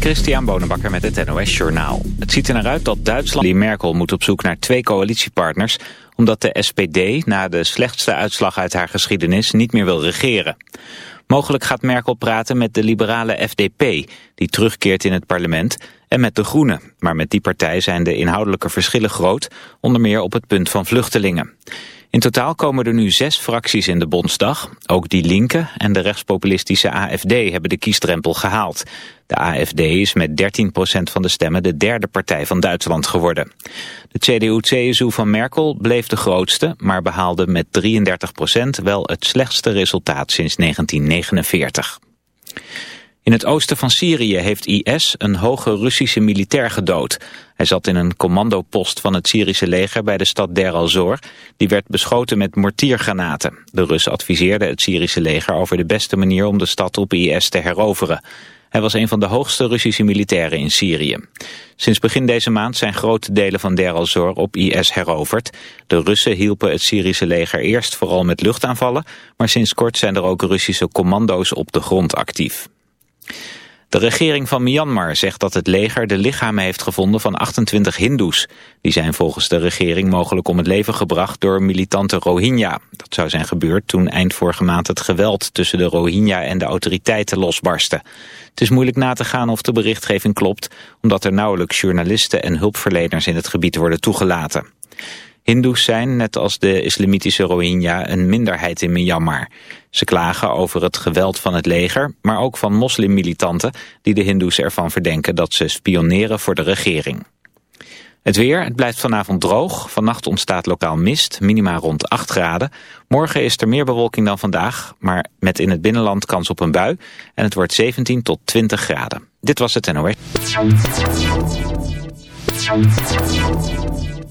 Christian Bonenbakker met het NOS Journaal. Het ziet er naar uit dat Duitsland... Die Merkel moet op zoek naar twee coalitiepartners... omdat de SPD na de slechtste uitslag uit haar geschiedenis niet meer wil regeren. Mogelijk gaat Merkel praten met de liberale FDP... die terugkeert in het parlement, en met de Groenen. Maar met die partij zijn de inhoudelijke verschillen groot... onder meer op het punt van vluchtelingen. In totaal komen er nu zes fracties in de Bondsdag. Ook die linke en de rechtspopulistische AFD hebben de kiesdrempel gehaald. De AFD is met 13% van de stemmen de derde partij van Duitsland geworden. De CDU-CSU van Merkel bleef de grootste, maar behaalde met 33% wel het slechtste resultaat sinds 1949. In het oosten van Syrië heeft IS een hoge Russische militair gedood. Hij zat in een commandopost van het Syrische leger bij de stad Der al-Zor. Die werd beschoten met mortiergranaten. De Russen adviseerden het Syrische leger over de beste manier om de stad op IS te heroveren. Hij was een van de hoogste Russische militairen in Syrië. Sinds begin deze maand zijn grote delen van Der al-Zor op IS heroverd. De Russen hielpen het Syrische leger eerst vooral met luchtaanvallen... maar sinds kort zijn er ook Russische commando's op de grond actief. De regering van Myanmar zegt dat het leger de lichamen heeft gevonden van 28 hindoes. Die zijn volgens de regering mogelijk om het leven gebracht door militante Rohingya. Dat zou zijn gebeurd toen eind vorige maand het geweld tussen de Rohingya en de autoriteiten losbarstte. Het is moeilijk na te gaan of de berichtgeving klopt, omdat er nauwelijks journalisten en hulpverleners in het gebied worden toegelaten. Hindoes zijn, net als de islamitische Rohingya, een minderheid in Myanmar. Ze klagen over het geweld van het leger, maar ook van moslimmilitanten... die de Hindoes ervan verdenken dat ze spioneren voor de regering. Het weer, het blijft vanavond droog. Vannacht ontstaat lokaal mist, minima rond 8 graden. Morgen is er meer bewolking dan vandaag, maar met in het binnenland kans op een bui. En het wordt 17 tot 20 graden. Dit was het NOS.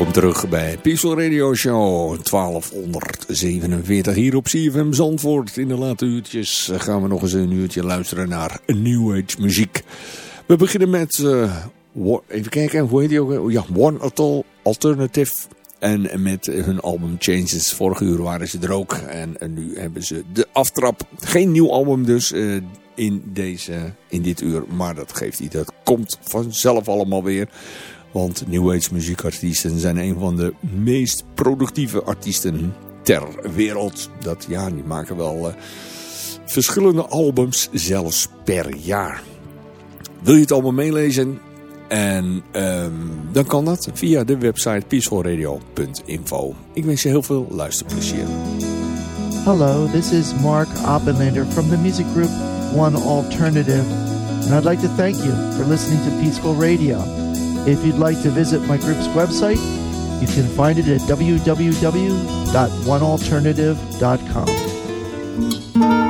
Welkom terug bij Peaceful Radio Show 1247 hier op CFM Zandvoort. In de late uurtjes gaan we nog eens een uurtje luisteren naar New Age muziek. We beginnen met, uh, even kijken, hoe heet die ook? Ja, One Atoll Alternative. En met hun album Changes. Vorige uur waren ze er ook. En, nu hebben ze de aftrap. Geen nieuw album dus uh, in, deze, in dit uur. Maar dat geeft niet. Dat komt vanzelf allemaal weer. Want New Age muziekartiesten zijn een van de meest productieve artiesten ter wereld. Dat, ja, die maken wel uh, verschillende albums, zelfs per jaar. Wil je het allemaal meelezen? En um, dan kan dat via de website peacefulradio.info. Ik wens je heel veel luisterplezier. Hello, this is Mark Oppenlander from the music group One Alternative. And I'd like to thank you for listening to Peaceful Radio. If you'd like to visit my group's website, you can find it at www.onealternative.com.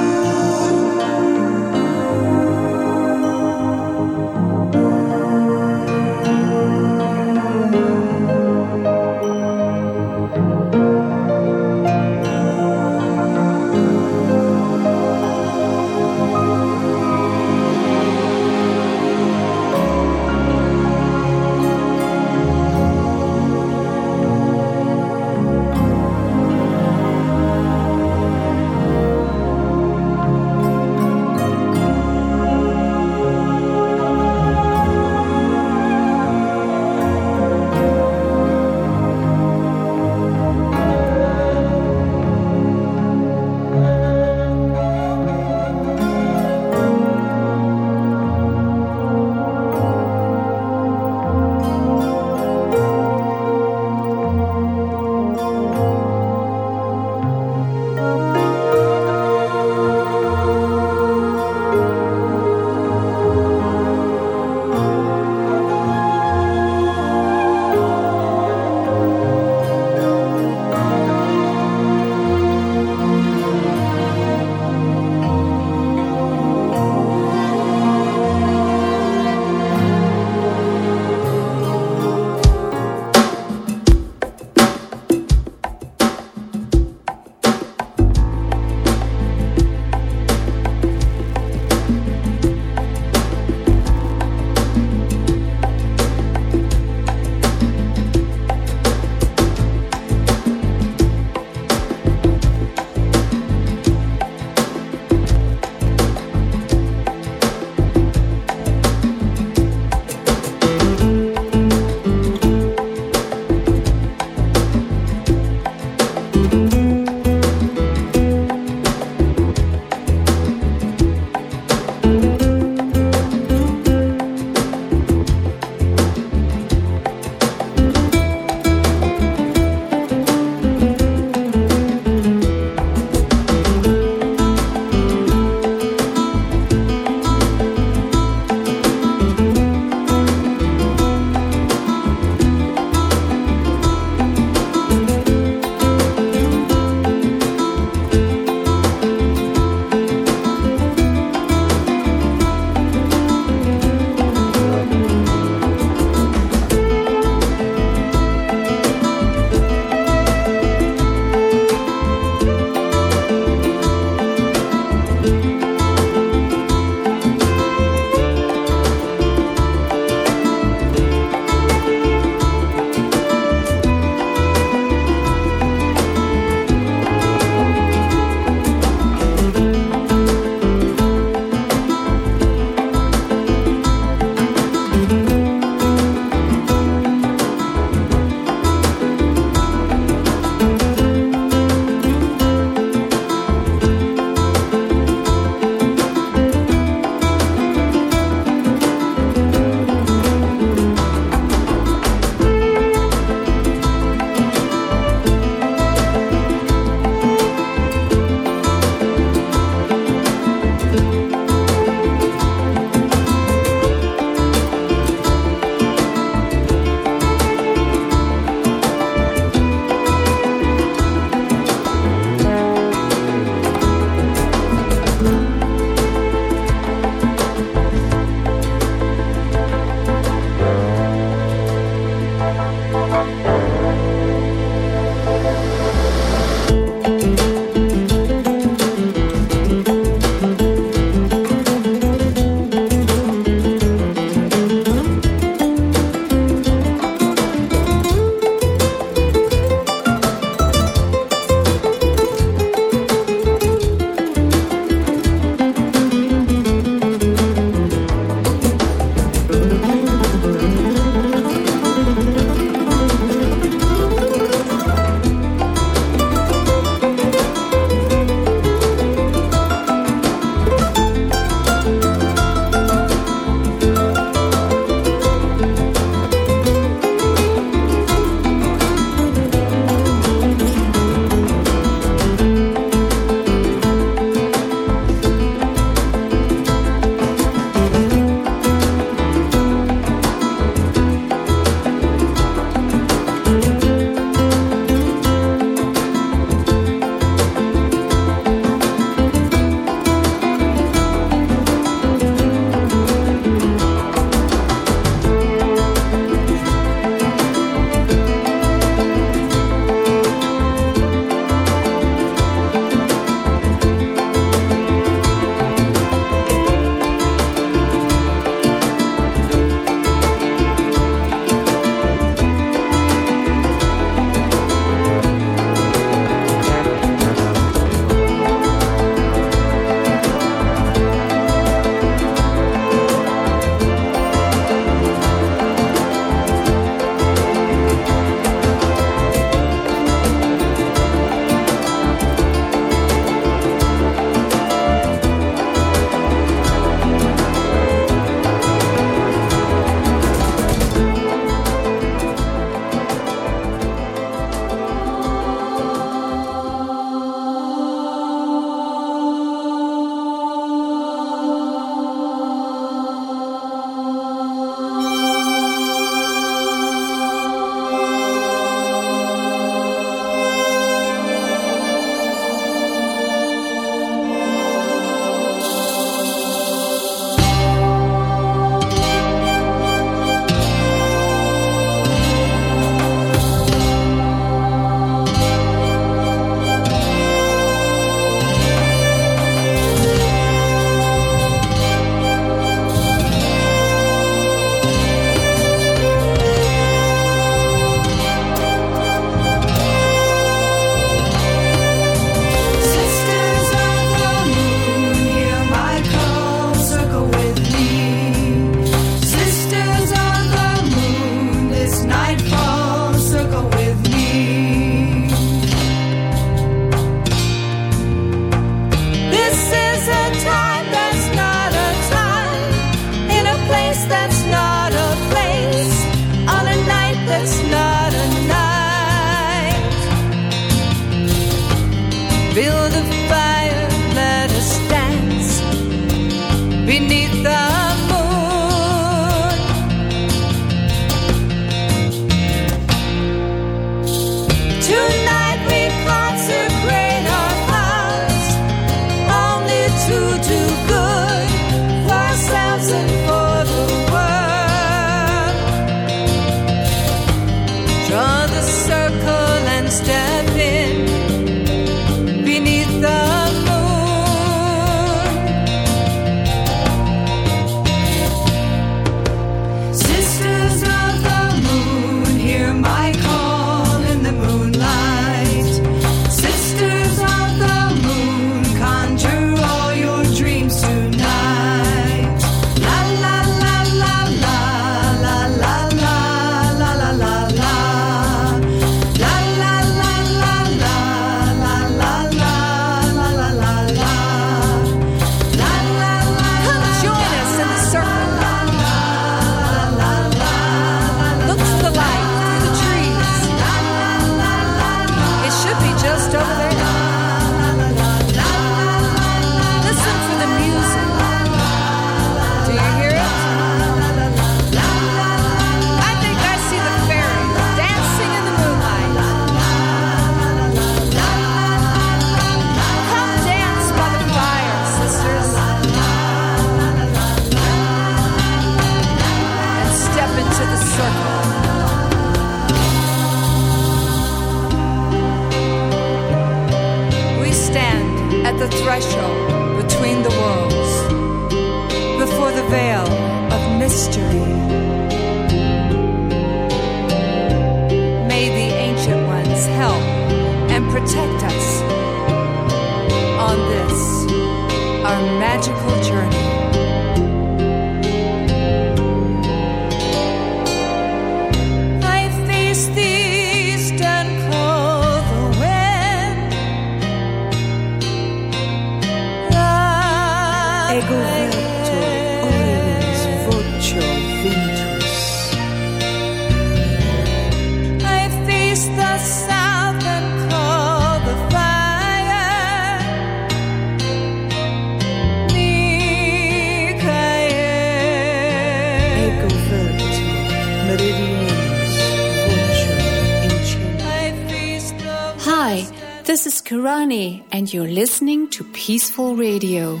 Kirani, and you're listening to Peaceful Radio.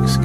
This is